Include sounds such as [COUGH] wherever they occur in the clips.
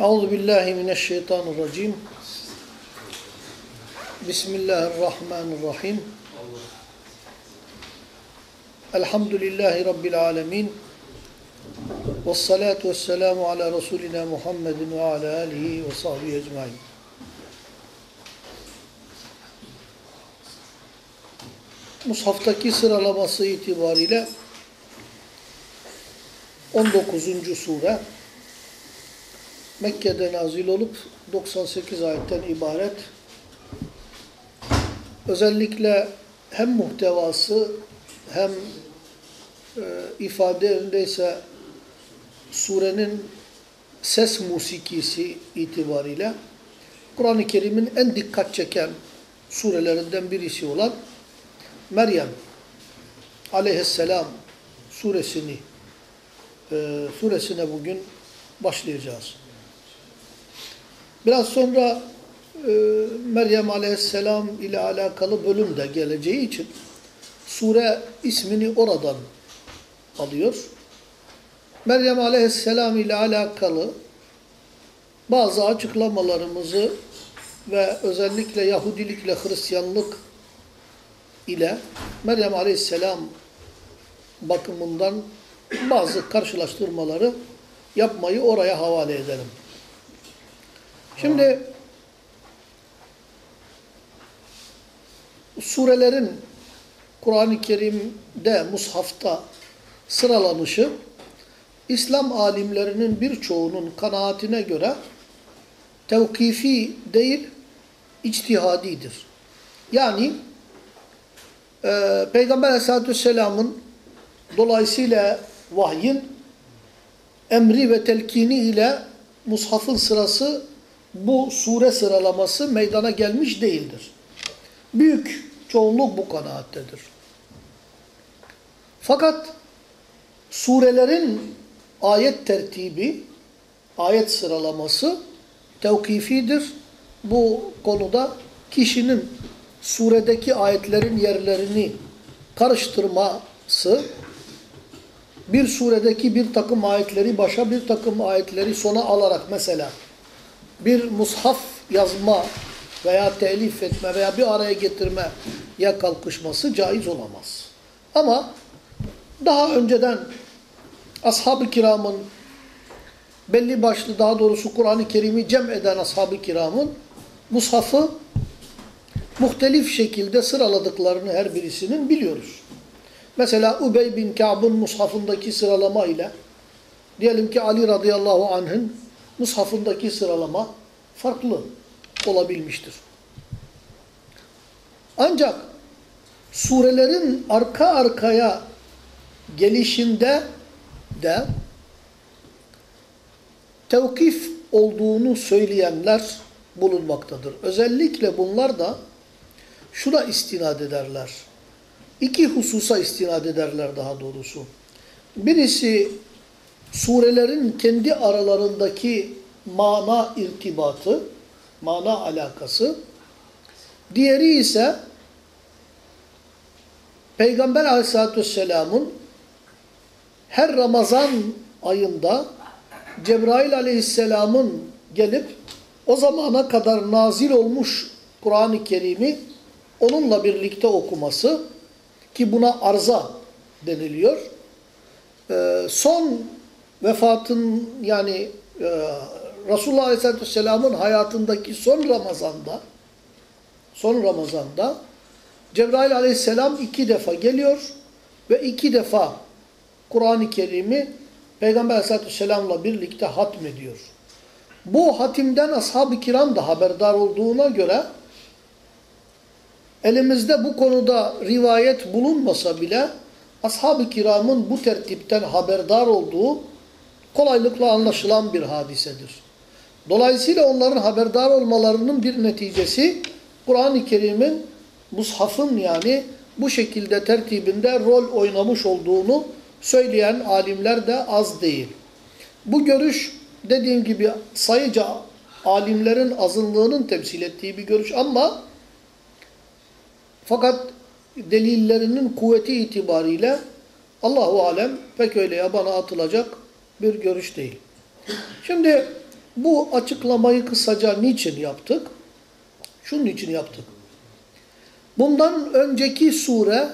Euzu billahi mineşşeytanirracim. Bismillahirrahmanirrahim. Elhamdülillahi rabbil alamin. Ves salatu vesselamu ala rasulina Muhammedin ve ala alihi ve sahbihi ecmaîn. Mushaftaki sıralaması itibariyle 19. sure Mekke'de nazil olup 98 ayetten ibaret. Özellikle hem muhtevası hem e, ifadelerindeyse surenin ses musikisi itibariyle Kur'an-ı Kerim'in en dikkat çeken surelerinden birisi olan Meryem aleyhisselam suresini e, suresine bugün başlayacağız. Biraz sonra e, Meryem aleyhisselam ile alakalı bölüm de geleceği için sure ismini oradan alıyor. Meryem aleyhisselam ile alakalı bazı açıklamalarımızı ve özellikle Yahudilikle Hristiyanlık ile Meryem aleyhisselam bakımından bazı karşılaştırmaları yapmayı oraya havale edelim. Şimdi surelerin Kur'an-ı Kerim'de, mushafta sıralanışı İslam alimlerinin birçoğunun kanaatine göre tevkifi değil, içtihadidir. Yani e, Peygamber Aleyhisselatü Vesselam'ın dolayısıyla vahyin emri ve telkini ile mushafın sırası bu sure sıralaması meydana gelmiş değildir. Büyük çoğunluk bu kanaattedir. Fakat surelerin ayet tertibi, ayet sıralaması tevkifidir. Bu konuda kişinin suredeki ayetlerin yerlerini karıştırması, bir suredeki bir takım ayetleri başa bir takım ayetleri sona alarak mesela bir mushaf yazma veya telif etme veya bir araya getirme ya kalkışması caiz olamaz. Ama daha önceden ashab-ı kiramın belli başlı daha doğrusu Kur'an-ı Kerim'i cem eden ashab-ı kiramın mushafı muhtelif şekilde sıraladıklarını her birisinin biliyoruz. Mesela Ubey bin Ka'b'ın mushafındaki sıralama ile diyelim ki Ali radıyallahu anh'ın mushafındaki sıralama farklı olabilmiştir. Ancak surelerin arka arkaya gelişinde de tevkif olduğunu söyleyenler bulunmaktadır. Özellikle bunlar da şuna istinad ederler. İki hususa istinad ederler daha doğrusu. Birisi surelerin kendi aralarındaki mana irtibatı, mana alakası. Diğeri ise Peygamber aleyhissalatü vesselamın her Ramazan ayında Cebrail aleyhisselamın gelip o zamana kadar nazil olmuş Kur'an-ı Kerim'i onunla birlikte okuması ki buna arza deniliyor. Ee, son vefatın yani e, Resulullah Aleyhisselatü Vesselam'ın hayatındaki son Ramazan'da son Ramazan'da Cebrail Aleyhisselam iki defa geliyor ve iki defa Kur'an-ı Kerim'i Peygamber Aleyhisselatü Vesselam'la birlikte hatmediyor. Bu hatimden ashab-ı kiram da haberdar olduğuna göre elimizde bu konuda rivayet bulunmasa bile ashab-ı kiramın bu tertipten haberdar olduğu kolaylıkla anlaşılan bir hadisedir. Dolayısıyla onların haberdar olmalarının bir neticesi Kur'an-ı Kerim'in mushafın yani bu şekilde tertibinde rol oynamış olduğunu söyleyen alimler de az değil. Bu görüş dediğim gibi sayıca alimlerin azınlığının temsil ettiği bir görüş ama fakat delillerinin kuvveti itibariyle Allahu alem pek öyle yabana atılacak bir görüş değil. Şimdi bu açıklamayı kısaca niçin yaptık? Şunun için yaptık. Bundan önceki sure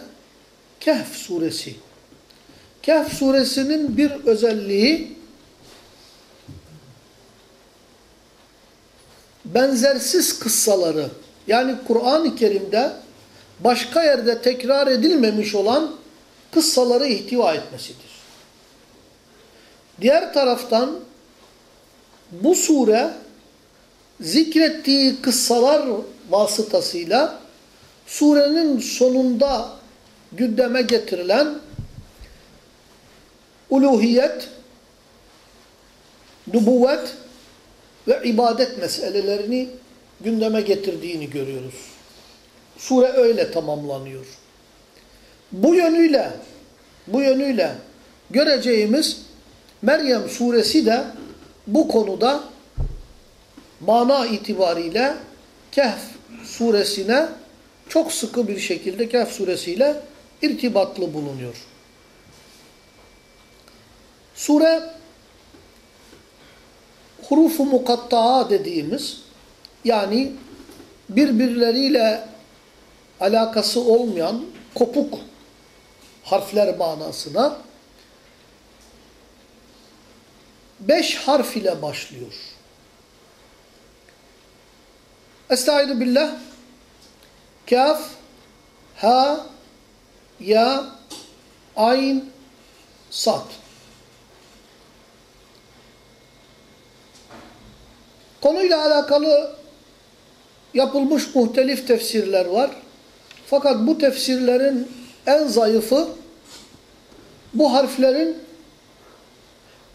Kehf suresi. Kehf suresinin bir özelliği benzersiz kıssaları yani Kur'an-ı Kerim'de başka yerde tekrar edilmemiş olan kıssaları ihtiva etmesidir. Diğer taraftan bu sure zikrettiği kıssalar vasıtasıyla surenin sonunda gündeme getirilen uluhiyet, nübüvvet ve ibadet meselelerini gündeme getirdiğini görüyoruz. Sure öyle tamamlanıyor. Bu yönüyle bu yönüyle göreceğimiz Meryem suresi de bu konuda mana itibariyle Kehf suresine çok sıkı bir şekilde Kehf suresiyle irtibatlı bulunuyor. Sure hurufu mukatta'a dediğimiz yani birbirleriyle alakası olmayan kopuk harfler manasına beş harf ile başlıyor. Estaizu billah Kaf Ha Ya Ayn Sad Konuyla alakalı yapılmış muhtelif tefsirler var. Fakat bu tefsirlerin en zayıfı bu harflerin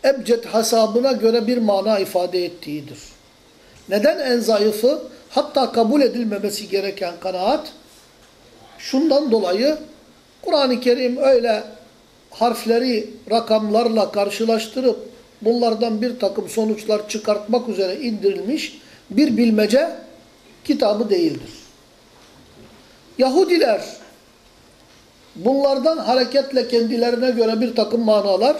ebced hasabına göre bir mana ifade ettiğidir. Neden en zayıfı? Hatta kabul edilmemesi gereken kanaat şundan dolayı Kur'an-ı Kerim öyle harfleri rakamlarla karşılaştırıp bunlardan bir takım sonuçlar çıkartmak üzere indirilmiş bir bilmece kitabı değildir. Yahudiler bunlardan hareketle kendilerine göre bir takım manalar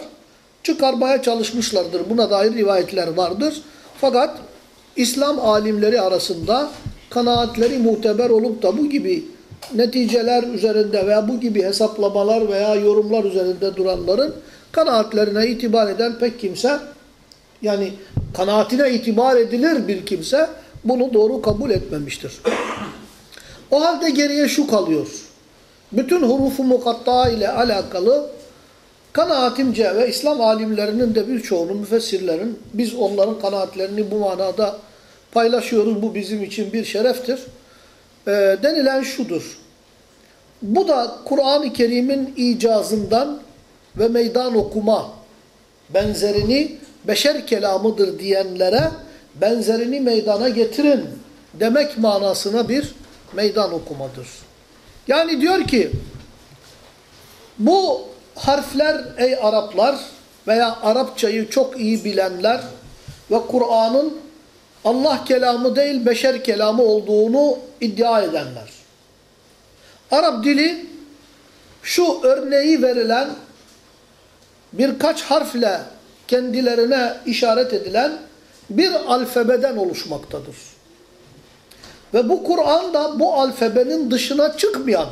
çıkarmaya çalışmışlardır. Buna dair rivayetler vardır. Fakat İslam alimleri arasında kanaatleri muteber olup da bu gibi neticeler üzerinde veya bu gibi hesaplamalar veya yorumlar üzerinde duranların kanaatlerine itibar eden pek kimse yani kanaatine itibar edilir bir kimse bunu doğru kabul etmemiştir. O halde geriye şu kalıyor. Bütün hurufu mukatta ile alakalı kanaatimce ve İslam alimlerinin de birçoğunun, müfessirlerin, biz onların kanaatlerini bu manada paylaşıyoruz. Bu bizim için bir şereftir. E, denilen şudur. Bu da Kur'an-ı Kerim'in icazından ve meydan okuma benzerini beşer kelamıdır diyenlere benzerini meydana getirin demek manasına bir meydan okumadır. Yani diyor ki bu harfler ey Araplar veya Arapçayı çok iyi bilenler ve Kur'an'ın Allah kelamı değil beşer kelamı olduğunu iddia edenler. Arap dili şu örneği verilen birkaç harfle kendilerine işaret edilen bir alfabeden oluşmaktadır. Ve bu Kur'an da bu alfabenin dışına çıkmayan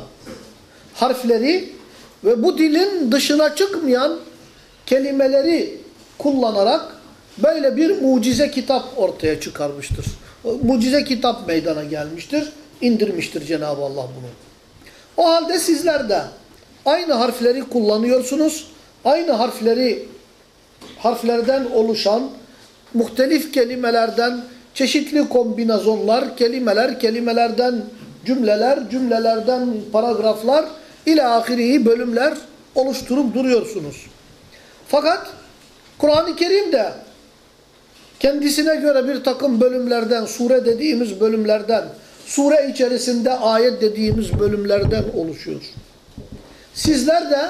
harfleri ve bu dilin dışına çıkmayan kelimeleri kullanarak böyle bir mucize kitap ortaya çıkarmıştır. Mucize kitap meydana gelmiştir, indirmiştir Cenab-ı Allah bunu. O halde sizler de aynı harfleri kullanıyorsunuz, aynı harfleri harflerden oluşan muhtelif kelimelerden çeşitli kombinasyonlar, kelimeler, kelimelerden cümleler, cümlelerden paragraflar ile ahiriyi bölümler oluşturup duruyorsunuz. Fakat Kur'an-ı Kerim'de kendisine göre bir takım bölümlerden, sure dediğimiz bölümlerden, sure içerisinde ayet dediğimiz bölümlerden oluşuyor. Sizler de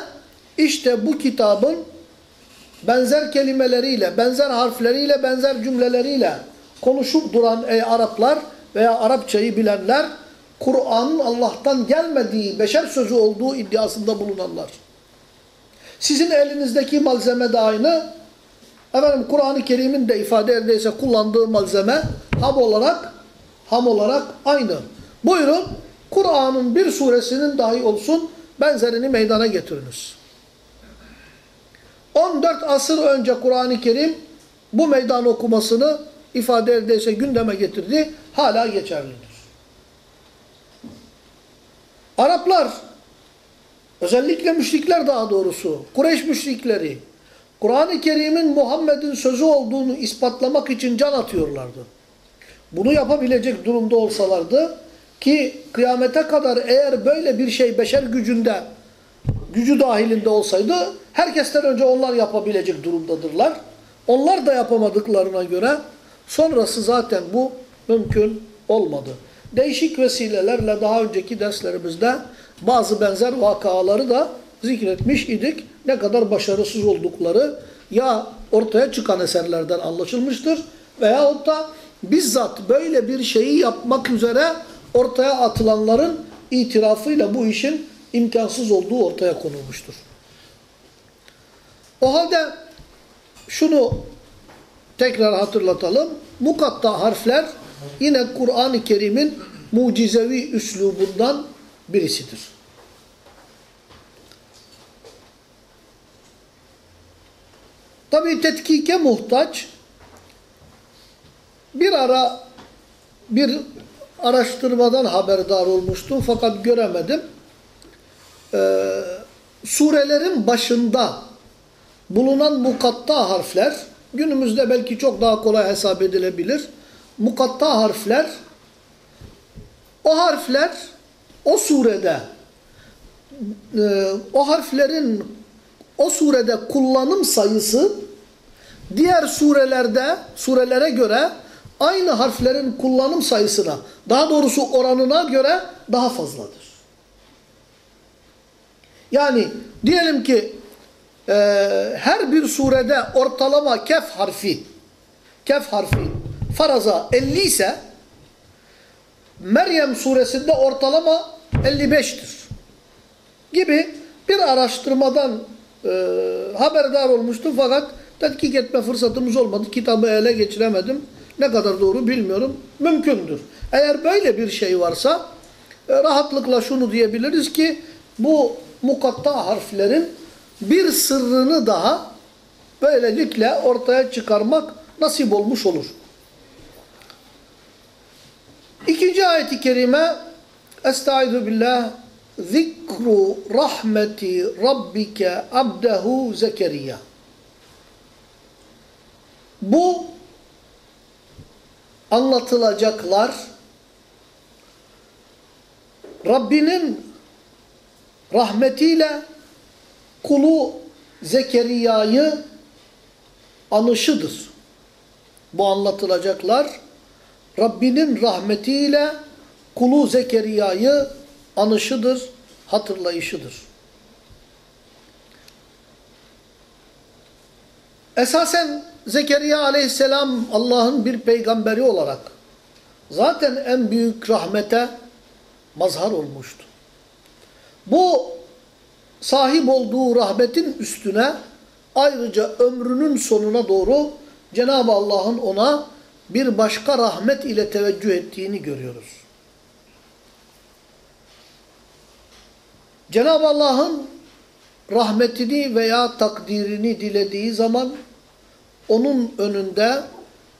işte bu kitabın benzer kelimeleriyle, benzer harfleriyle, benzer cümleleriyle konuşup duran ey Araplar veya Arapçayı bilenler, Kur'an'ın Allah'tan gelmediği, beşer sözü olduğu iddiasında bulunanlar. Sizin elinizdeki malzeme de aynı, Efendim Kur'an-ı Kerim'in de ifade erdeyse kullandığı malzeme ham olarak ham olarak aynı. Buyurun Kur'an'ın bir suresinin dahi olsun benzerini meydana getiriniz. 14 asır önce Kur'an-ı Kerim bu meydan okumasını ifade erdeyse gündeme getirdi. Hala geçerlidir. Araplar özellikle müşrikler daha doğrusu Kureyş müşrikleri Kur'an-ı Kerim'in Muhammed'in sözü olduğunu ispatlamak için can atıyorlardı. Bunu yapabilecek durumda olsalardı ki kıyamete kadar eğer böyle bir şey beşer gücünde gücü dahilinde olsaydı herkesten önce onlar yapabilecek durumdadırlar. Onlar da yapamadıklarına göre sonrası zaten bu mümkün olmadı. Değişik vesilelerle daha önceki derslerimizde bazı benzer vakaları da zikretmiş idik. Ne kadar başarısız oldukları ya ortaya çıkan eserlerden anlaşılmıştır veyahut da bizzat böyle bir şeyi yapmak üzere ortaya atılanların itirafıyla bu işin imkansız olduğu ortaya konulmuştur. O halde şunu tekrar hatırlatalım. Mukatta harfler yine Kur'an-ı Kerim'in mucizevi üslubundan birisidir. Tabi tetkike muhtaç. Bir ara bir araştırmadan haberdar olmuştum fakat göremedim. Ee, surelerin başında bulunan mukatta harfler günümüzde belki çok daha kolay hesap edilebilir. Mukatta harfler o harfler o surede e, o harflerin o surede kullanım sayısı diğer surelerde surelere göre aynı harflerin kullanım sayısına daha doğrusu oranına göre daha fazladır. Yani diyelim ki e, her bir surede ortalama kef harfi kef harfi faraza 50 ise Meryem suresinde ortalama 55'tir. Gibi bir araştırmadan e, haberdar olmuştum fakat tetkik etme fırsatımız olmadı. Kitabı ele geçiremedim. Ne kadar doğru bilmiyorum. Mümkündür. Eğer böyle bir şey varsa e, rahatlıkla şunu diyebiliriz ki bu mukatta harflerin bir sırrını daha böylelikle ortaya çıkarmak nasip olmuş olur. İkinci ayeti kerime Estaizu billah Zikru rahmeti rabbike abdehu Zekeriya Bu anlatılacaklar Rabbinin rahmetiyle kulu Zekeriya'yı anışıdır. Bu anlatılacaklar Rabbinin rahmetiyle kulu Zekeriya'yı anışıdır, hatırlayışıdır. Esasen Zekeriya aleyhisselam Allah'ın bir peygamberi olarak zaten en büyük rahmete mazhar olmuştu. Bu sahip olduğu rahmetin üstüne ayrıca ömrünün sonuna doğru Cenab-ı Allah'ın ona bir başka rahmet ile teveccüh ettiğini görüyoruz. Cenab-ı Allah'ın rahmetini veya takdirini dilediği zaman onun önünde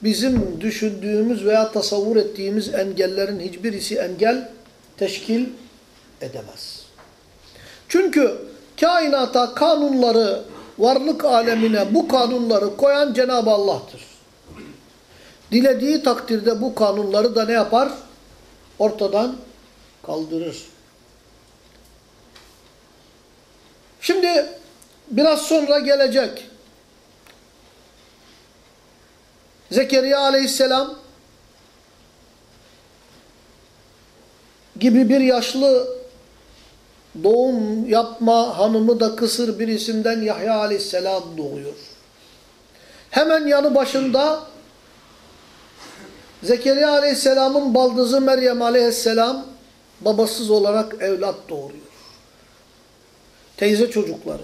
bizim düşündüğümüz veya tasavvur ettiğimiz engellerin hiçbirisi engel teşkil edemez. Çünkü kainata kanunları, varlık alemine bu kanunları koyan Cenab-ı Allah'tır. Dilediği takdirde bu kanunları da ne yapar? Ortadan kaldırır. Şimdi biraz sonra gelecek. Zekeriya aleyhisselam gibi bir yaşlı doğum yapma hanımı da kısır birisinden Yahya aleyhisselam doğuyor. Hemen yanı başında Zekeriya aleyhisselamın baldızı Meryem aleyhisselam babasız olarak evlat doğuruyor. Teyze çocukları.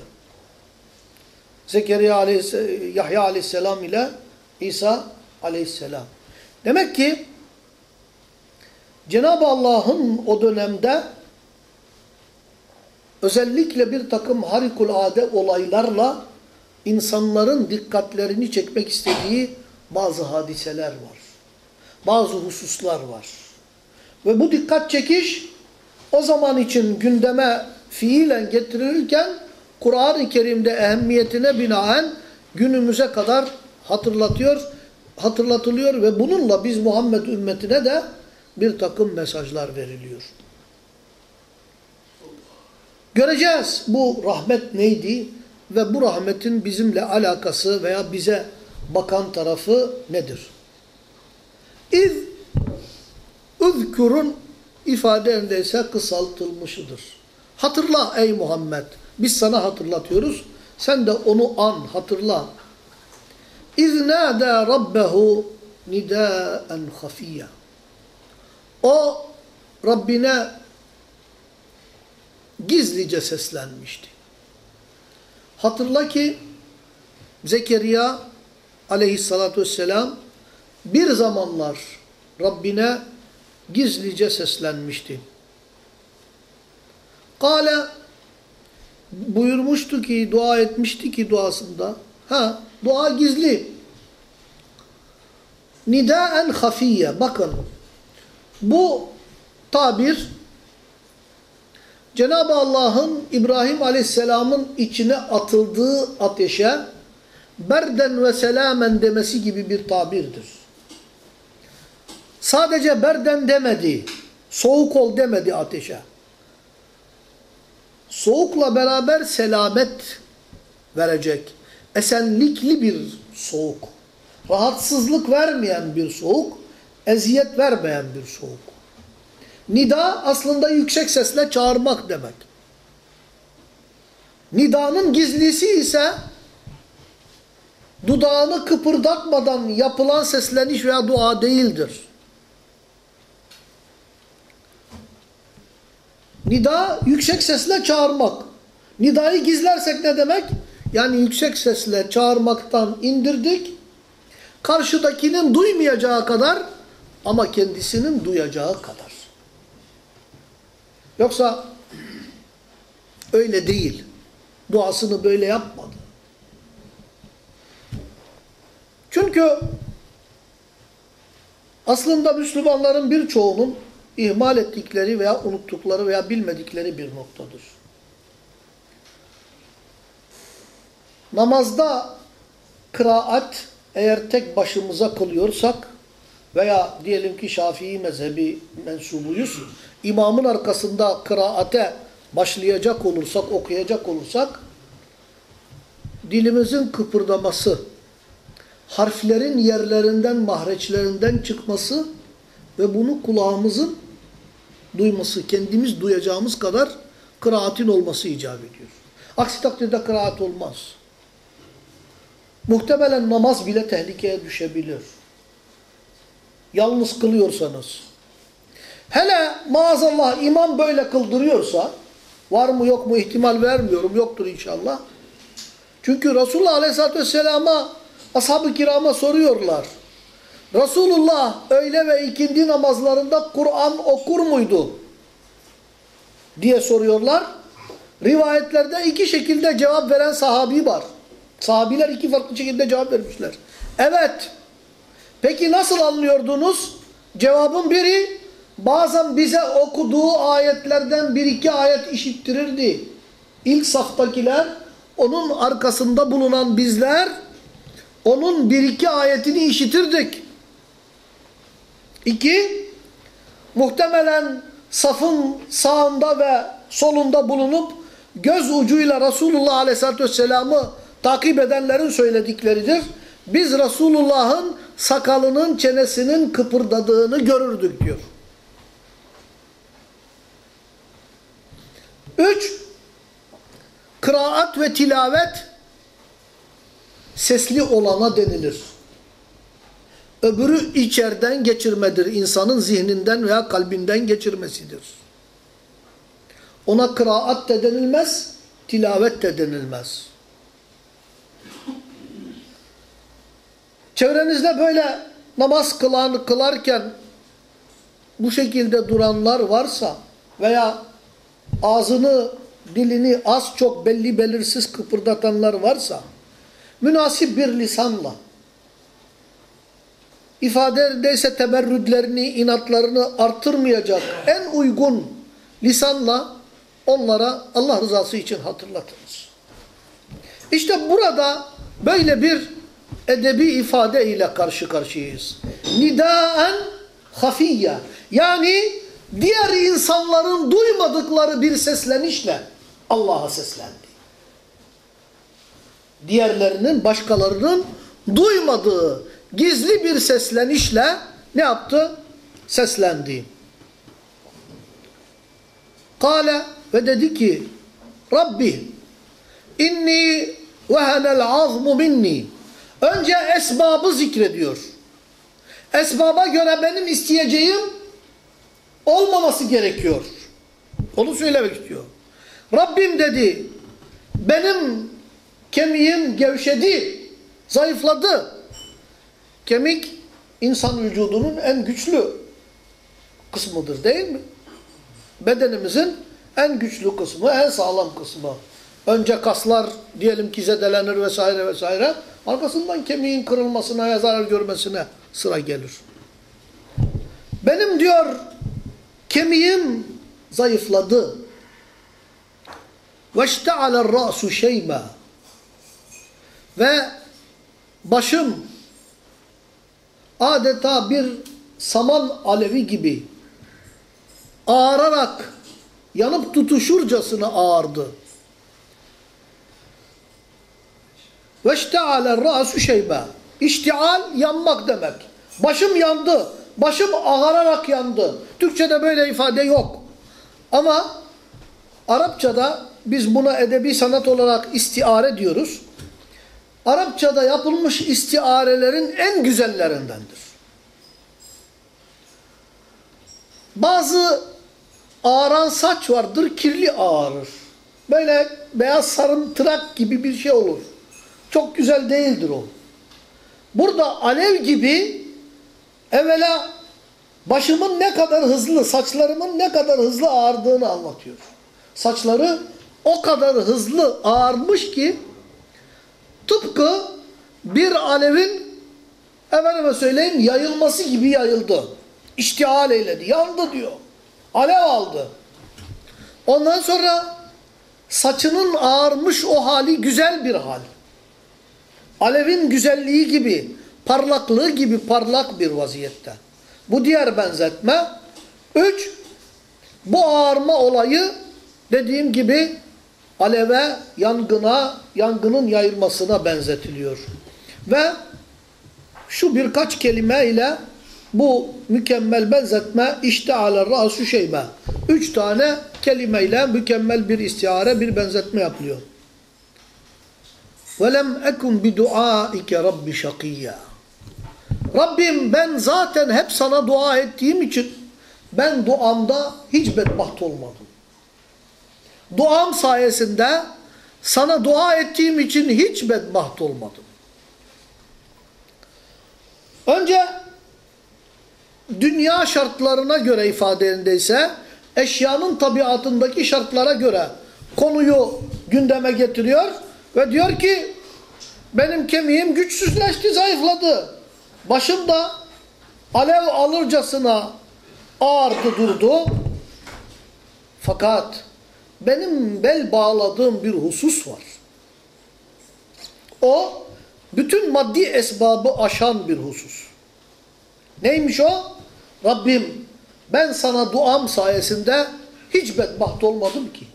Zekeriya aleyhisselam, Yahya aleyhisselam ile İsa aleyhisselam. Demek ki Cenab-ı Allah'ın o dönemde özellikle bir takım harikulade olaylarla insanların dikkatlerini çekmek istediği bazı hadiseler var. Bazı hususlar var. Ve bu dikkat çekiş o zaman için gündeme fiilen getirilirken Kur'an-ı Kerim'de ehemmiyetine binaen günümüze kadar hatırlatıyor, hatırlatılıyor ve bununla biz Muhammed ümmetine de bir takım mesajlar veriliyor. Göreceğiz bu rahmet neydi ve bu rahmetin bizimle alakası veya bize bakan tarafı nedir? İz üzkürün ifade ise kısaltılmışıdır. Hatırla ey Muhammed. Biz sana hatırlatıyoruz. Sen de onu an, hatırla. İz nâdâ rabbehu nidâen hafiyya. O Rabbine gizlice seslenmişti. Hatırla ki Zekeriya aleyhissalatü vesselam bir zamanlar Rabbine gizlice seslenmişti. Kale buyurmuştu ki, dua etmişti ki duasında. Ha, dua gizli. Nidaen hafiye. Bakın, bu tabir Cenab-ı Allah'ın İbrahim Aleyhisselam'ın içine atıldığı ateşe berden ve selamen demesi gibi bir tabirdir. Sadece berden demedi, soğuk ol demedi ateşe. Soğukla beraber selamet verecek. Esenlikli bir soğuk. Rahatsızlık vermeyen bir soğuk, eziyet vermeyen bir soğuk. Nida aslında yüksek sesle çağırmak demek. Nidanın gizlisi ise dudağını kıpırdatmadan yapılan sesleniş veya dua değildir. Nida yüksek sesle çağırmak. Nidayı gizlersek ne demek? Yani yüksek sesle çağırmaktan indirdik. Karşıdakinin duymayacağı kadar ama kendisinin duyacağı kadar. Yoksa öyle değil. Duasını böyle yapmadı. Çünkü aslında Müslümanların birçoğunun ihmal ettikleri veya unuttukları veya bilmedikleri bir noktadır. Namazda kıraat eğer tek başımıza kılıyorsak veya diyelim ki Şafii mezhebi mensubuyuz, imamın arkasında kıraate başlayacak olursak, okuyacak olursak, dilimizin kıpırdaması, harflerin yerlerinden, mahreçlerinden çıkması ve bunu kulağımızın duyması, kendimiz duyacağımız kadar kıraatin olması icap ediyor. Aksi takdirde kıraat olmaz. Muhtemelen namaz bile tehlikeye düşebilir. Yalnız kılıyorsanız. Hele maazallah imam böyle kıldırıyorsa, var mı yok mu ihtimal vermiyorum, yoktur inşallah. Çünkü Resulullah Aleyhisselatü Vesselam'a, ashab-ı kirama soruyorlar. Resulullah öğle ve ikindi namazlarında Kur'an okur muydu? diye soruyorlar. Rivayetlerde iki şekilde cevap veren sahabi var. Sahabiler iki farklı şekilde cevap vermişler. Evet. Peki nasıl anlıyordunuz? Cevabın biri bazen bize okuduğu ayetlerden bir iki ayet işittirirdi. İlk saftakiler, onun arkasında bulunan bizler, onun bir iki ayetini işitirdik. İki, muhtemelen safın sağında ve solunda bulunup göz ucuyla Resulullah Aleyhisselatü Vesselam'ı takip edenlerin söyledikleridir. Biz Resulullah'ın sakalının çenesinin kıpırdadığını görürdük diyor. Üç, kıraat ve tilavet sesli olana denilir. Öbürü içeriden geçirmedir. insanın zihninden veya kalbinden geçirmesidir. Ona kıraat de denilmez, tilavet de denilmez. Çevrenizde böyle namaz kılan, kılarken bu şekilde duranlar varsa veya ağzını, dilini az çok belli belirsiz kıpırdatanlar varsa münasip bir lisanla ifadedeyse temerrüdlerini, inatlarını artırmayacak en uygun lisanla onlara Allah rızası için hatırlatınız. İşte burada böyle bir edebi ifade ile karşı karşıyayız. Nidaen hafiyya. Yani diğer insanların duymadıkları bir seslenişle Allah'a seslendi. Diğerlerinin, başkalarının duymadığı gizli bir seslenişle ne yaptı? Seslendi. Kale ve dedi ki Rabbi inni vehenel azmu minni Önce esbabı zikrediyor. Esbaba göre benim isteyeceğim olmaması gerekiyor. Onu söylemek istiyor. Rabbim dedi benim kemiğim gevşedi, zayıfladı. Kemik insan vücudunun en güçlü kısmıdır değil mi? Bedenimizin en güçlü kısmı, en sağlam kısmı. Önce kaslar diyelim ki zedelenir vesaire vesaire. Arkasından kemiğin kırılmasına ya zarar görmesine sıra gelir. Benim diyor kemiğim zayıfladı. وَاشْتَعَلَ الرَّأْسُ şeyma Ve başım adeta bir saman alevi gibi ağararak yanıp tutuşurcasına ağardı. Veşteale ra'su şeyba. İştial yanmak demek. Başım yandı. Başım ağararak yandı. Türkçede böyle ifade yok. Ama Arapçada biz buna edebi sanat olarak istiare diyoruz. Arapçada yapılmış istiarelerin en güzellerindendir. Bazı ağaran saç vardır, kirli ağarır. Böyle beyaz sarımtırak gibi bir şey olur. Çok güzel değildir o. Burada alev gibi evvela başımın ne kadar hızlı, saçlarımın ne kadar hızlı ağardığını anlatıyor. Saçları o kadar hızlı ağarmış ki tıpkı bir alevin efendime söyleyeyim yayılması gibi yayıldı. İştihal eyledi. Yandı diyor. Alev aldı. Ondan sonra saçının ağarmış o hali güzel bir hal. Alevin güzelliği gibi, parlaklığı gibi parlak bir vaziyette. Bu diğer benzetme. Üç, bu ağarma olayı dediğim gibi aleve, yangına, yangının yayılmasına benzetiliyor. Ve şu birkaç kelime ile bu mükemmel benzetme işte ala rasu şeyme. Üç tane kelimeyle mükemmel bir istihare, bir benzetme yapılıyor. وَلَمْ اَكُمْ بِدُعَائِكَ رَبِّ شَقِيًّا Rabbim ben zaten hep sana dua ettiğim için ben duamda hiç bedbaht olmadım. Duam sayesinde sana dua ettiğim için hiç bedbaht olmadım. Önce dünya şartlarına göre ifadeindeyse eşyanın tabiatındaki şartlara göre konuyu gündeme getiriyor ve diyor ki benim kemiğim güçsüzleşti, zayıfladı. Başım da alev alırcasına ağırdı durdu. Fakat benim bel bağladığım bir husus var. O bütün maddi esbabı aşan bir husus. Neymiş o? Rabbim ben sana duam sayesinde hiç bedbaht olmadım ki.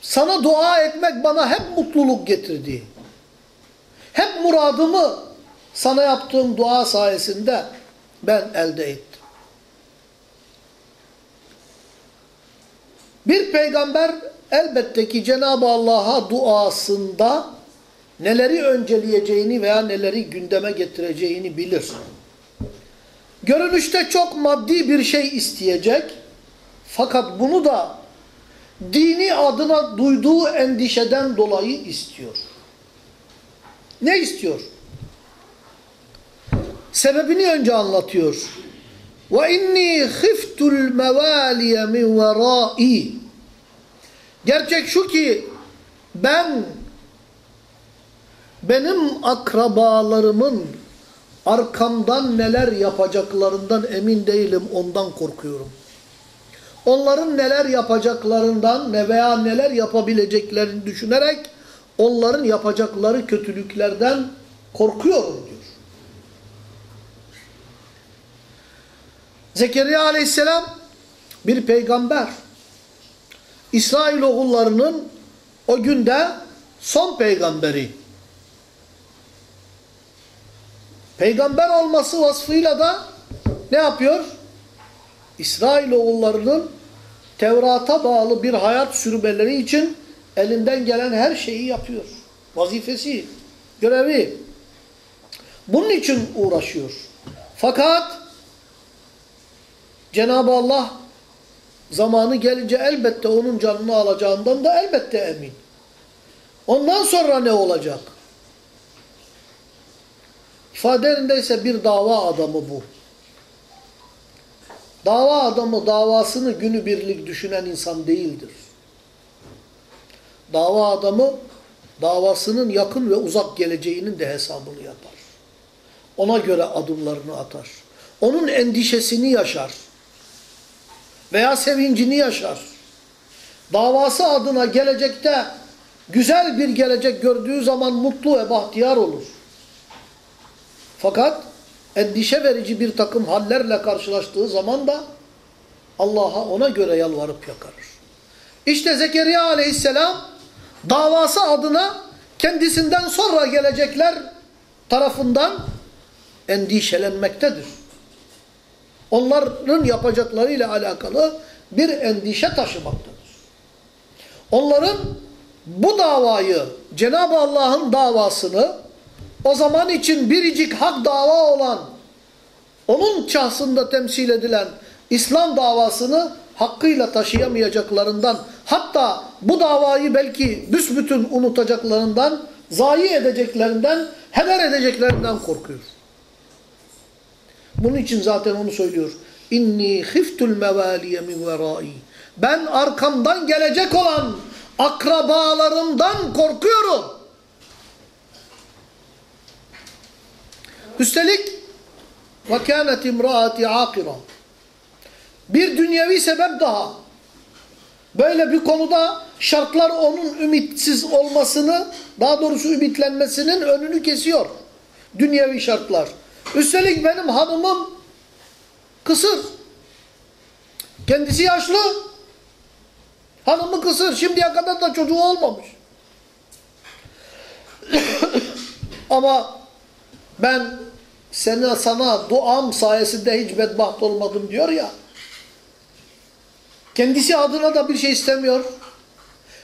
Sana dua etmek bana hep mutluluk getirdi. Hep muradımı sana yaptığım dua sayesinde ben elde ettim. Bir peygamber elbette ki Cenab-ı Allah'a duasında neleri önceleyeceğini veya neleri gündeme getireceğini bilir. Görünüşte çok maddi bir şey isteyecek fakat bunu da dini adına duyduğu endişeden dolayı istiyor. Ne istiyor? Sebebini önce anlatıyor. Ve inni khiftul mevaliye min verai. Gerçek şu ki ben benim akrabalarımın arkamdan neler yapacaklarından emin değilim ondan korkuyorum. Onların neler yapacaklarından ne veya neler yapabileceklerini düşünerek onların yapacakları kötülüklerden korkuyorum diyor. Zekeriya aleyhisselam bir peygamber. İsrail oğullarının o günde son peygamberi. Peygamber olması vasfıyla da ne yapıyor? İsrail oğullarının Tevrat'a bağlı bir hayat sürmeleri için elinden gelen her şeyi yapıyor. Vazifesi, görevi. Bunun için uğraşıyor. Fakat Cenab-ı Allah zamanı gelince elbette onun canını alacağından da elbette emin. Ondan sonra ne olacak? İfadelerinde ise bir dava adamı bu. Dava adamı davasını günübirlik düşünen insan değildir. Dava adamı davasının yakın ve uzak geleceğinin de hesabını yapar. Ona göre adımlarını atar. Onun endişesini yaşar. Veya sevincini yaşar. Davası adına gelecekte güzel bir gelecek gördüğü zaman mutlu ve bahtiyar olur. Fakat endişe verici bir takım hallerle karşılaştığı zaman da Allah'a ona göre yalvarıp yakarır. İşte Zekeriya aleyhisselam davası adına kendisinden sonra gelecekler tarafından endişelenmektedir. Onların yapacaklarıyla alakalı bir endişe taşımaktadır. Onların bu davayı, Cenab-ı Allah'ın davasını o zaman için biricik hak dava olan, onun şahsında temsil edilen İslam davasını hakkıyla taşıyamayacaklarından, hatta bu davayı belki büsbütün unutacaklarından, zayi edeceklerinden, heder edeceklerinden korkuyor. Bunun için zaten onu söylüyor. İnni hiftul mevaliye min verai. Ben arkamdan gelecek olan akrabalarımdan korkuyorum. Üstelik ve kânet imraati akira. Bir dünyevi sebep daha. Böyle bir konuda şartlar onun ümitsiz olmasını, daha doğrusu ümitlenmesinin önünü kesiyor. Dünyevi şartlar. Üstelik benim hanımım kısır. Kendisi yaşlı. Hanımı kısır. Şimdiye kadar da çocuğu olmamış. [COUGHS] Ama ben sana, sana duam sayesinde hiç bedbaht olmadım diyor ya. Kendisi adına da bir şey istemiyor.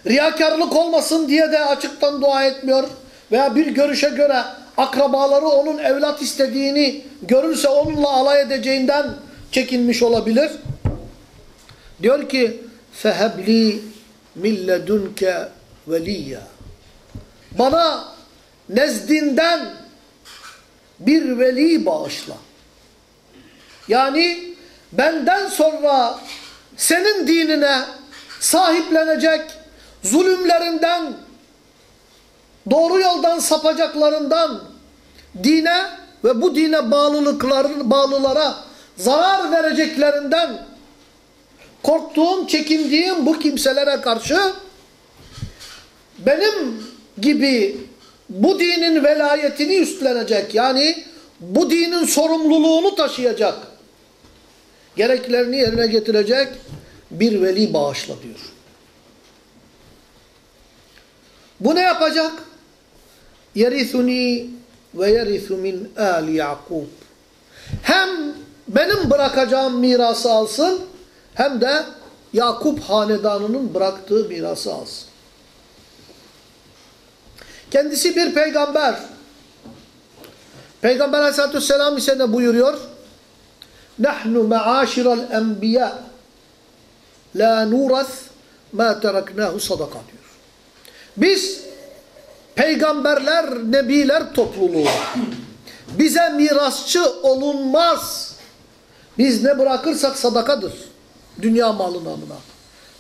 Riyakarlık olmasın diye de açıktan dua etmiyor. Veya bir görüşe göre akrabaları onun evlat istediğini görürse onunla alay edeceğinden çekinmiş olabilir. Diyor ki fehebli milledunke veliyya bana nezdinden bir veli bağışla. Yani benden sonra senin dinine sahiplenecek zulümlerinden doğru yoldan sapacaklarından, dine ve bu dine bağlılıkların bağlılara zarar vereceklerinden korktuğum, çekindiğim bu kimselere karşı benim gibi bu dinin velayetini üstlenecek. Yani bu dinin sorumluluğunu taşıyacak. Gereklerini yerine getirecek bir veli bağışla diyor. Bu ne yapacak? yerisuni ve yerisu min al Yakub. Hem benim bırakacağım mirası alsın hem de Yakup hanedanının bıraktığı mirası alsın. Kendisi bir peygamber. Peygamber aleyhissalatü vesselam ise ne buyuruyor? Nahnu me'aşiral enbiya la nurath ma teraknahu sadaka diyor. Biz peygamberler, nebiler topluluğu bize mirasçı olunmaz. Biz ne bırakırsak sadakadır. Dünya malı namına.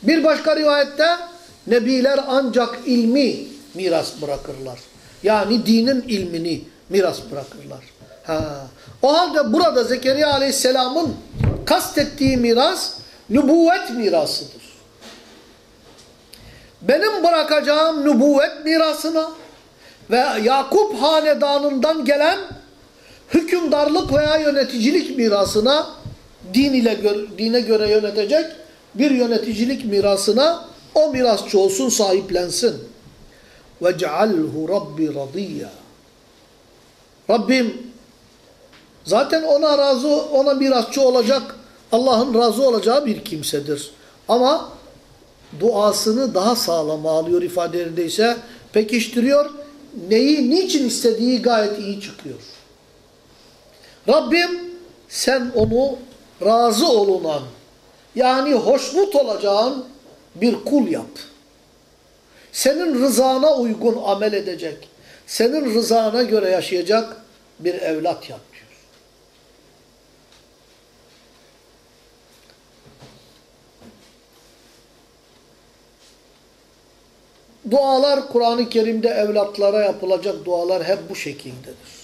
Bir başka rivayette nebiler ancak ilmi miras bırakırlar. Yani dinin ilmini miras bırakırlar. Ha. O halde burada Zekeriya Aleyhisselam'ın kastettiği miras nübüvvet mirasıdır. Benim bırakacağım nübüvvet mirasına ve Yakup hanedanından gelen hükümdarlık veya yöneticilik mirasına din ile gö dine göre yönetecek bir yöneticilik mirasına o mirasçı olsun sahiplensin. Ve cealhu rabbi radiyya. Rabbim zaten ona razı ona mirasçı olacak Allah'ın razı olacağı bir kimsedir. Ama duasını daha sağlam alıyor ifadelerinde ise pekiştiriyor Neyi, niçin istediği gayet iyi çıkıyor. Rabbim sen onu razı olunan yani hoşnut olacağın bir kul yap. Senin rızana uygun amel edecek, senin rızana göre yaşayacak bir evlat yap diyor. Dualar Kur'an-ı Kerim'de evlatlara yapılacak dualar hep bu şekildedir.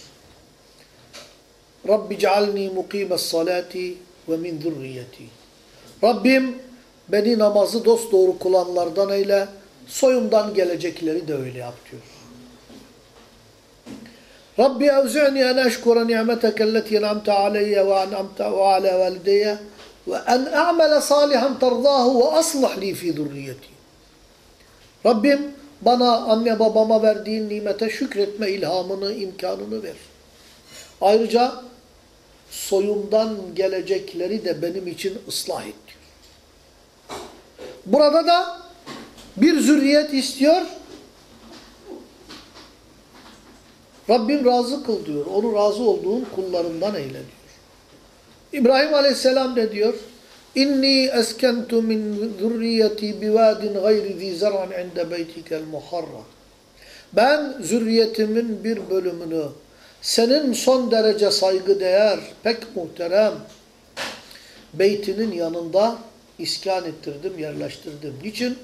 Rabbi cealni mukimes salati ve min zürriyeti. Rabbim beni namazı dosdoğru kılanlardan eyle, soyumdan gelecekleri de öyle yap diyor. Rabbi evzi'ni en eşkura ni'meteke elleti en'amte aleyye ve en'amte ve ala valideyye ve en a'mele salihan terdahu ve aslah li fi zürriyeti. Rabbim bana anne babama verdiğin nimete şükretme ilhamını, imkanını ver. Ayrıca soyumdan gelecekleri de benim için ıslah et diyor. Burada da bir zürriyet istiyor. Rabbim razı kıl diyor. Onu razı olduğun kullarından eyle diyor. İbrahim Aleyhisselam ne diyor? İnni eskentu min zürriyeti bivadin gayri zi zar'an inde beytikel muharra. Ben zürriyetimin bir bölümünü senin son derece saygıdeğer, pek muhterem beytinin yanında iskan ettirdim, yerleştirdim. Niçin?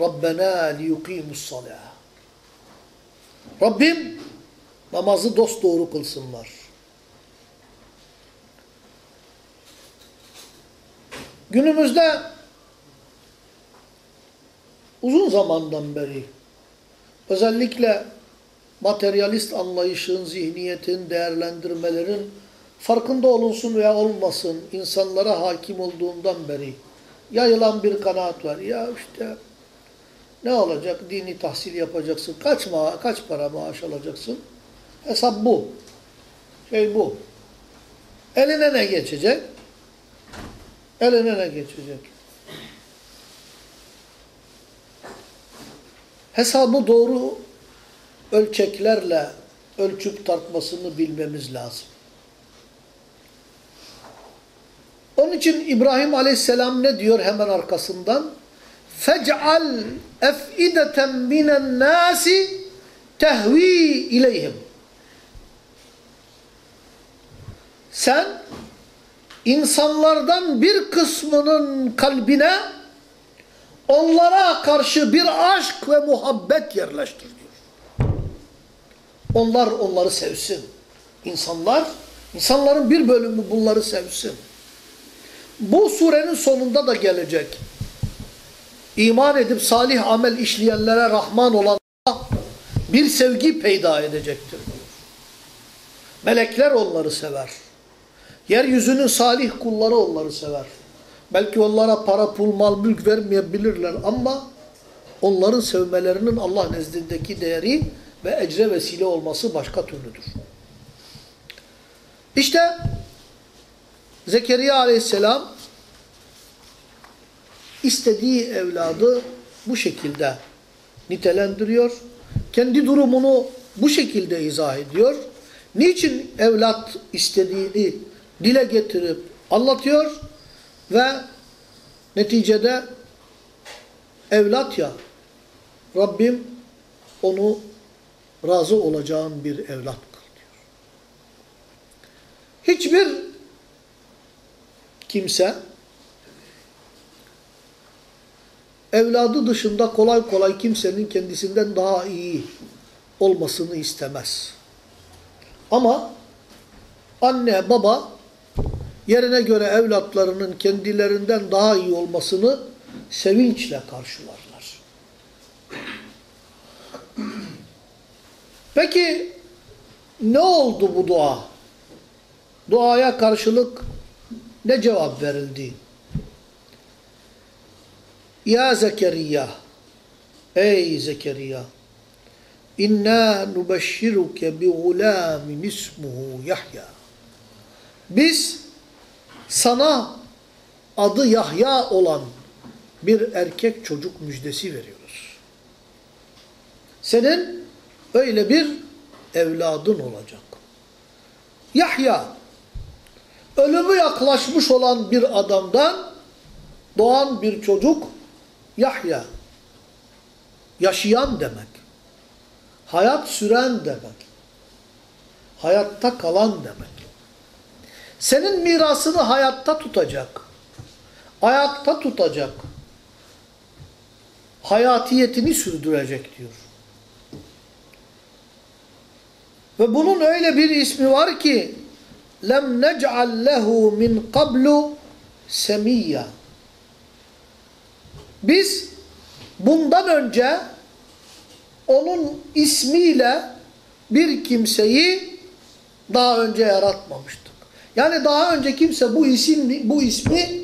Rabbena liyukimus salah. Rabbim namazı dosdoğru kılsınlar. Günümüzde uzun zamandan beri özellikle materyalist anlayışın, zihniyetin, değerlendirmelerin farkında olunsun veya olmasın insanlara hakim olduğundan beri yayılan bir kanaat var. Ya işte ne olacak? Dini tahsil yapacaksın. Kaç, ma kaç para maaş alacaksın? Hesap bu. Şey bu. Eline ne geçecek? Eline ne geçecek? Hesabı doğru ölçeklerle ölçüp tartmasını bilmemiz lazım. Onun için İbrahim Aleyhisselam ne diyor hemen arkasından? فَجْعَلْ اَفْئِدَةً مِنَ النَّاسِ tehvi ileyhim. Sen insanlardan bir kısmının kalbine onlara karşı bir aşk ve muhabbet yerleştir diyor. Onlar onları sevsin. İnsanlar, insanların bir bölümü bunları sevsin. Bu surenin sonunda da gelecek. İman edip salih amel işleyenlere Rahman olan bir sevgi peyda edecektir. Melekler onları sever. Yeryüzünün salih kulları onları sever. Belki onlara para, pul, mal, mülk vermeyebilirler ama onların sevmelerinin Allah nezdindeki değeri ve ecre vesile olması başka türlüdür. İşte Zekeriya aleyhisselam istediği evladı bu şekilde nitelendiriyor. Kendi durumunu bu şekilde izah ediyor. Niçin evlat istediğini dile getirip anlatıyor ve neticede evlat ya Rabbim onu razı olacağın bir evlat kıl diyor. Hiçbir kimse evladı dışında kolay kolay kimsenin kendisinden daha iyi olmasını istemez. Ama anne baba yerine göre evlatlarının kendilerinden daha iyi olmasını sevinçle karşılarlar. Peki ne oldu bu dua? Duaya karşılık ne cevap verildi? Ya Zekeriya Ey Zekeriya İnna nubeşşiruke bi gulamin ismuhu Yahya Biz sana adı Yahya olan bir erkek çocuk müjdesi veriyoruz. Senin öyle bir evladın olacak. Yahya ölümü yaklaşmış olan bir adamdan doğan bir çocuk Yahya. Yaşayan demek. Hayat süren demek. Hayatta kalan demek. Senin mirasını hayatta tutacak. Ayakta tutacak. Hayatiyetini sürdürecek diyor. Ve bunun öyle bir ismi var ki lem nec'al lehu min qablu semiyya. Biz bundan önce onun ismiyle bir kimseyi daha önce yaratmamıştık. Yani daha önce kimse bu isim bu ismi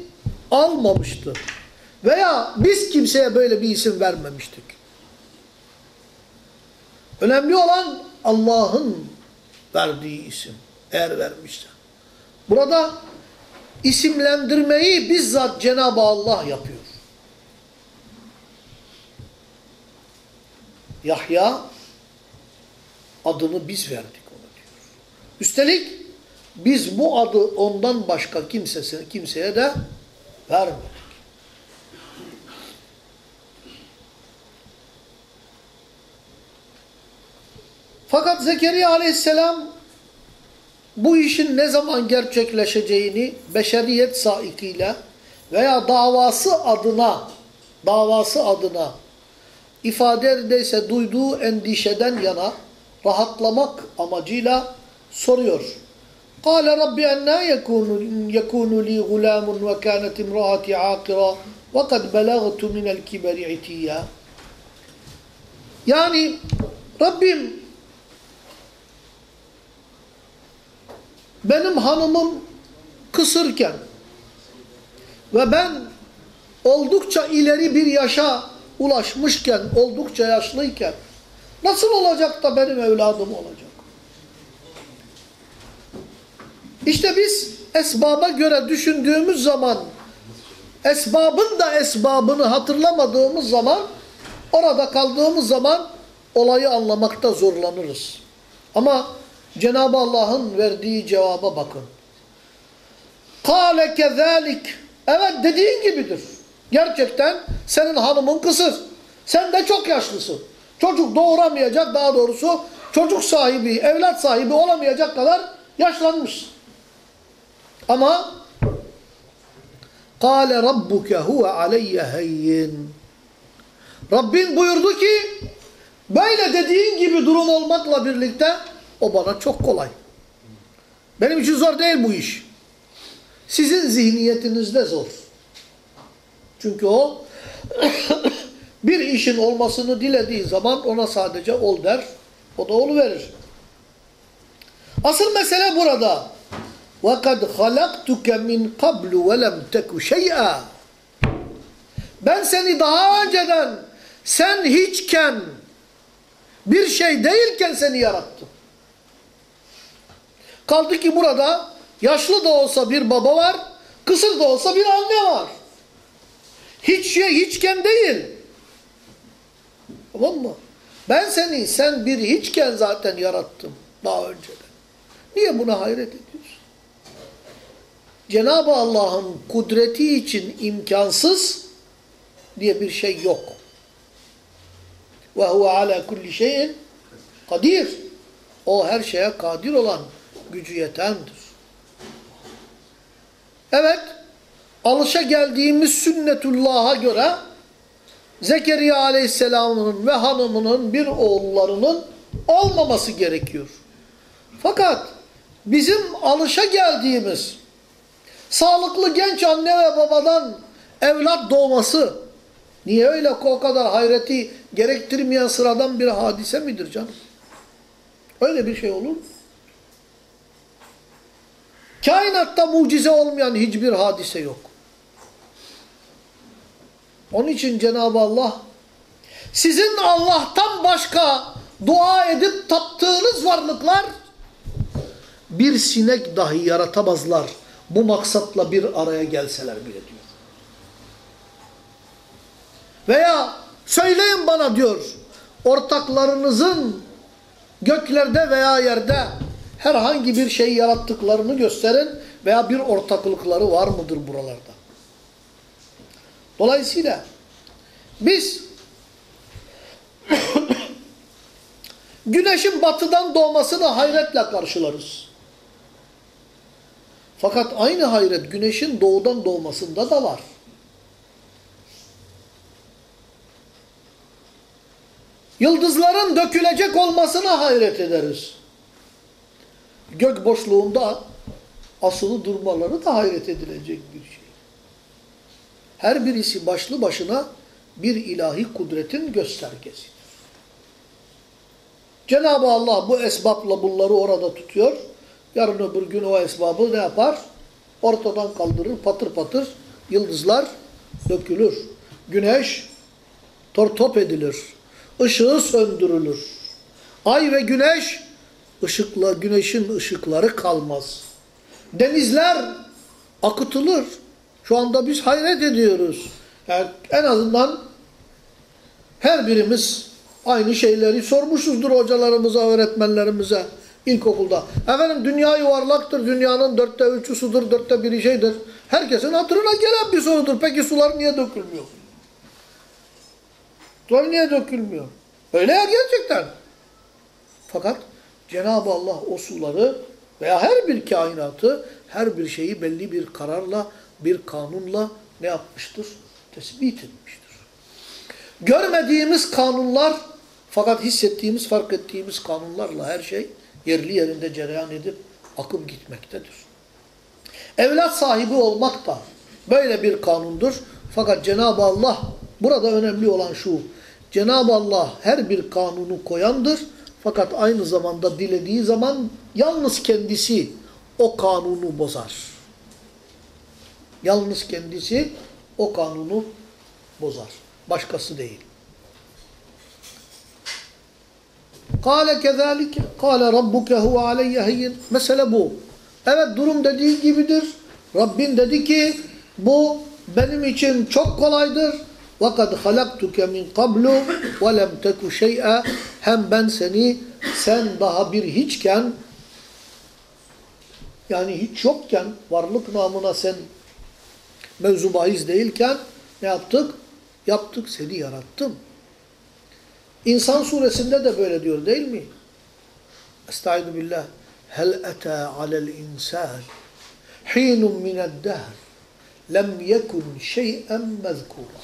almamıştı. Veya biz kimseye böyle bir isim vermemiştik. Önemli olan Allah'ın verdiği isim. Eğer vermişse. Burada isimlendirmeyi bizzat Cenab-ı Allah yapıyor. Yahya adını biz verdik ona diyor. Üstelik biz bu adı ondan başka kimsesi, kimseye de vermedik. Fakat Zekeriya aleyhisselam bu işin ne zaman gerçekleşeceğini beşeriyet saikiyle veya davası adına davası adına ifade ederse duyduğu endişeden yana rahatlamak amacıyla soruyor. قال رب أنا يكون يكون لي غلام وكانت امرأتي عاقرة وقد بلغت من الكبر عتيا Yani Rabbim benim hanımım kısırken ve ben oldukça ileri bir yaşa ulaşmışken, oldukça yaşlıyken nasıl olacak da benim evladım olacak? İşte biz esbaba göre düşündüğümüz zaman esbabın da esbabını hatırlamadığımız zaman orada kaldığımız zaman olayı anlamakta zorlanırız. Ama Cenab-ı Allah'ın verdiği cevaba bakın. Kale kezalik. Evet dediğin gibidir. Gerçekten senin hanımın kısır. Sen de çok yaşlısın. Çocuk doğuramayacak daha doğrusu çocuk sahibi, evlat sahibi olamayacak kadar yaşlanmışsın. Ama Kale rabbuke huve aleyye heyyin. Rabbin buyurdu ki böyle dediğin gibi durum olmakla birlikte o bana çok kolay. Benim için zor değil bu iş. Sizin zihniyetinizde zor. Çünkü o [COUGHS] bir işin olmasını dilediği zaman ona sadece ol der. O da olu verir. Asıl mesele burada. وَقَدْ خَلَقْتُكَ مِنْ قَبْلُ وَلَمْ تَكُ شَيْئًا Ben seni daha önceden sen hiçken bir şey değilken seni yarattım. Kaldı ki burada yaşlı da olsa bir baba var, kısır da olsa bir anne var. Hiç şey hiçken değil. Tamam mı? Ben seni sen bir hiçken zaten yarattım daha önceden. Niye buna hayret ediyorsun? Cenab-ı Allah'ın kudreti için imkansız diye bir şey yok. Ve huve ala kulli şeyin kadir. O her şeye kadir olan, gücü yetendir. Evet, alışa geldiğimiz sünnetullah'a göre Zekeriya aleyhisselamın ve hanımının bir oğullarının olmaması gerekiyor. Fakat bizim alışa geldiğimiz sağlıklı genç anne ve babadan evlat doğması niye öyle o kadar hayreti gerektirmeyen sıradan bir hadise midir canım? Öyle bir şey olur? Kainatta mucize olmayan hiçbir hadise yok. Onun için Cenab-ı Allah sizin Allah'tan başka dua edip taptığınız varlıklar bir sinek dahi yaratamazlar. Bu maksatla bir araya gelseler bile diyor. Veya söyleyin bana diyor ortaklarınızın göklerde veya yerde herhangi bir şey yarattıklarını gösterin veya bir ortaklıkları var mıdır buralarda? Dolayısıyla biz [COUGHS] güneşin batıdan doğmasını hayretle karşılarız. Fakat aynı hayret güneşin doğudan doğmasında da var. Yıldızların dökülecek olmasına hayret ederiz. Gök boşluğunda asılı durmaları da hayret edilecek bir şey. Her birisi başlı başına bir ilahi kudretin göstergesidir. Cenab-ı Allah bu esbabla bunları orada tutuyor. Yarın öbür gün o esbabı ne yapar? Ortadan kaldırır, patır patır yıldızlar dökülür. Güneş tortop edilir. Işığı söndürülür. Ay ve güneş ışıkla güneşin ışıkları kalmaz. Denizler akıtılır. Şu anda biz hayret ediyoruz. Yani en azından her birimiz aynı şeyleri sormuşuzdur hocalarımıza, öğretmenlerimize ilkokulda. Efendim dünya yuvarlaktır, dünyanın dörtte üçü sudur, dörtte biri şeydir. Herkesin hatırına gelen bir sorudur. Peki sular niye dökülmüyor? Sular niye dökülmüyor? Öyle ya gerçekten. Fakat Cenab-ı Allah o suları veya her bir kainatı, her bir şeyi belli bir kararla, bir kanunla ne yapmıştır? Tespit etmiştir. Görmediğimiz kanunlar fakat hissettiğimiz, fark ettiğimiz kanunlarla her şey yerli yerinde cereyan edip akıp gitmektedir. Evlat sahibi olmak da böyle bir kanundur. Fakat Cenab-ı Allah, burada önemli olan şu, Cenab-ı Allah her bir kanunu koyandır. Fakat aynı zamanda dilediği zaman yalnız kendisi o kanunu bozar. Yalnız kendisi o kanunu bozar. Başkası değil. Kale kezalike kale rabbuke huve aleyye heyyin. Mesele bu. Evet durum dediği gibidir. Rabbin dedi ki bu benim için çok kolaydır. وَقَدْ خَلَقْتُكَ مِنْ قَبْلُ وَلَمْ تَكُ شَيْئًا Hem ben seni sen daha bir hiçken yani hiç yokken varlık namına sen mevzu bahis değilken ne yaptık? Yaptık seni yarattım. İnsan suresinde de böyle diyor değil mi? Estaizu billah. Hel eta alel insan hinun mined dehr lem yekun şey'en mezkura.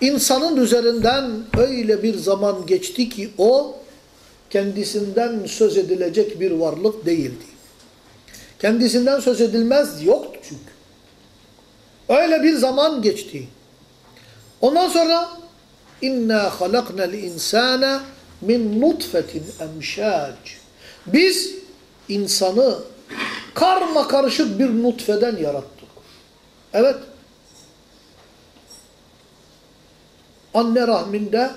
İnsanın üzerinden öyle bir zaman geçti ki o kendisinden söz edilecek bir varlık değildi. Kendisinden söz edilmez yoktu çünkü. Öyle bir zaman geçti. Ondan sonra inna halaknal insana min nutfetin emşac. Biz insanı karma karışık bir nutfeden yarattık. Evet. Anne rahminde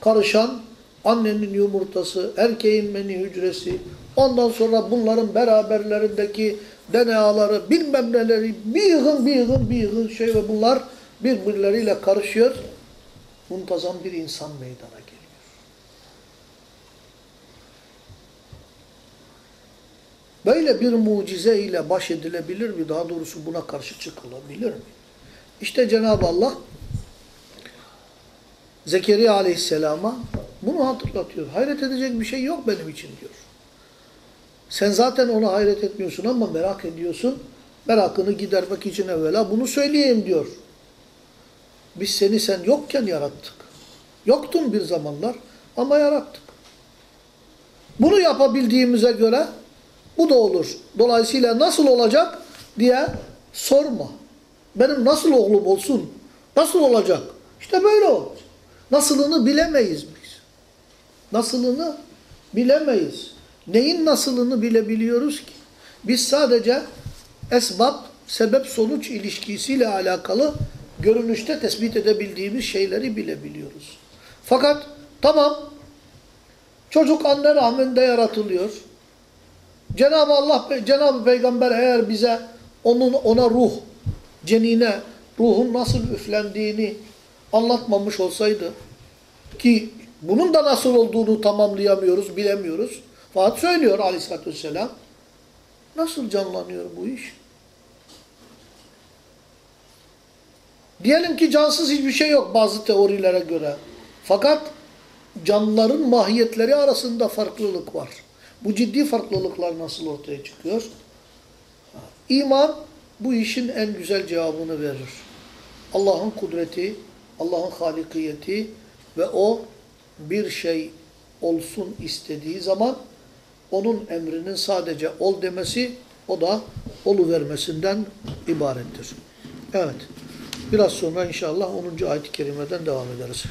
karışan annenin yumurtası, erkeğin meni hücresi, ondan sonra bunların beraberlerindeki DNA'ları, bilmem neleri, bir yığın, bir yığın, bir yığın şey ve bunlar birbirleriyle karışıyor. Muntazam bir insan meydana geliyor. Böyle bir mucize ile baş edilebilir mi? Daha doğrusu buna karşı çıkılabilir mi? İşte Cenab-ı Allah Zekeriya aleyhisselama bunu hatırlatıyor. Hayret edecek bir şey yok benim için diyor. Sen zaten ona hayret etmiyorsun ama merak ediyorsun. Merakını gidermek için evvela bunu söyleyeyim diyor. Biz seni sen yokken yarattık. Yoktun bir zamanlar ama yarattık. Bunu yapabildiğimize göre bu da olur. Dolayısıyla nasıl olacak diye sorma. Benim nasıl oğlum olsun? Nasıl olacak? İşte böyle olacak. Nasılını bilemeyiz biz. Nasılını bilemeyiz. Neyin nasılını bilebiliyoruz ki? Biz sadece esbab, sebep sonuç ilişkisiyle alakalı görünüşte tespit edebildiğimiz şeyleri bilebiliyoruz. Fakat tamam çocuk anne rahminde yaratılıyor. Cenab-ı Allah, Cenab-ı Peygamber eğer bize onun ona ruh, cenine, ruhun nasıl üflendiğini anlatmamış olsaydı ki bunun da nasıl olduğunu tamamlayamıyoruz, bilemiyoruz. Fakat söylüyor aleyhissalatü vesselam. Nasıl canlanıyor bu iş? Diyelim ki cansız hiçbir şey yok bazı teorilere göre. Fakat canlıların mahiyetleri arasında farklılık var. Bu ciddi farklılıklar nasıl ortaya çıkıyor? İman bu işin en güzel cevabını verir. Allah'ın kudreti, Allah'ın halikiyeti ve o bir şey olsun istediği zaman onun emrinin sadece ol demesi o da olu vermesinden ibarettir. Evet. Biraz sonra inşallah 10. ayet-i kerimeden devam ederiz.